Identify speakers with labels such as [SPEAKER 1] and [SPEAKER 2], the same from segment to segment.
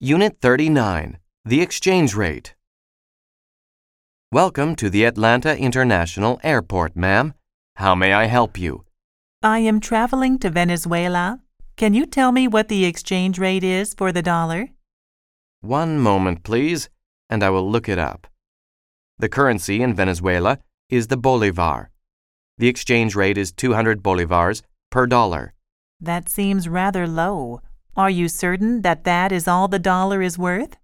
[SPEAKER 1] Unit 39 The Exchange Rate. Welcome to the Atlanta International Airport, ma'am. How may I help you?
[SPEAKER 2] I am traveling to Venezuela. Can you tell me what the exchange rate is for the dollar?
[SPEAKER 1] One moment, please, and I will look it up. The currency in Venezuela is the bolivar. The exchange rate is 200 bolivars per dollar.
[SPEAKER 2] That seems rather low. Are you certain that that is all the dollar is worth?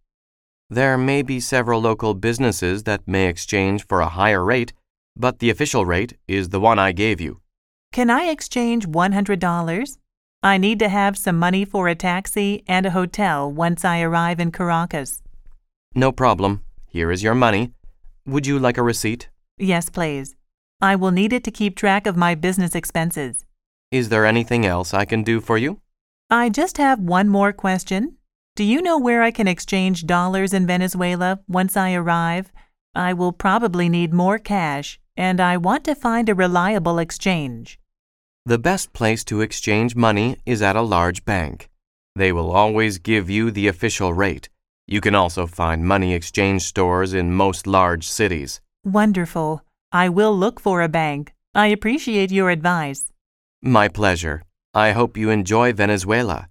[SPEAKER 1] There may be several local businesses that may exchange for a higher rate, but the official rate is the one I gave you.
[SPEAKER 2] Can I exchange $100? I need to have some money for a taxi and a hotel once I arrive in Caracas.
[SPEAKER 1] No problem. Here is your money. Would you like a receipt?
[SPEAKER 2] Yes, please. I will need it to keep track of my business expenses.
[SPEAKER 1] Is there anything else I can do for you?
[SPEAKER 2] I just have one more question. Do you know where I can exchange dollars in Venezuela once I arrive? I will probably need more cash, and I want to find a reliable exchange.
[SPEAKER 1] The best place to exchange money is at a large bank. They will always give you the official rate. You can also find money exchange stores in most large cities.
[SPEAKER 2] Wonderful. I will look for a bank. I appreciate your advice.
[SPEAKER 1] My pleasure. I hope you enjoy Venezuela.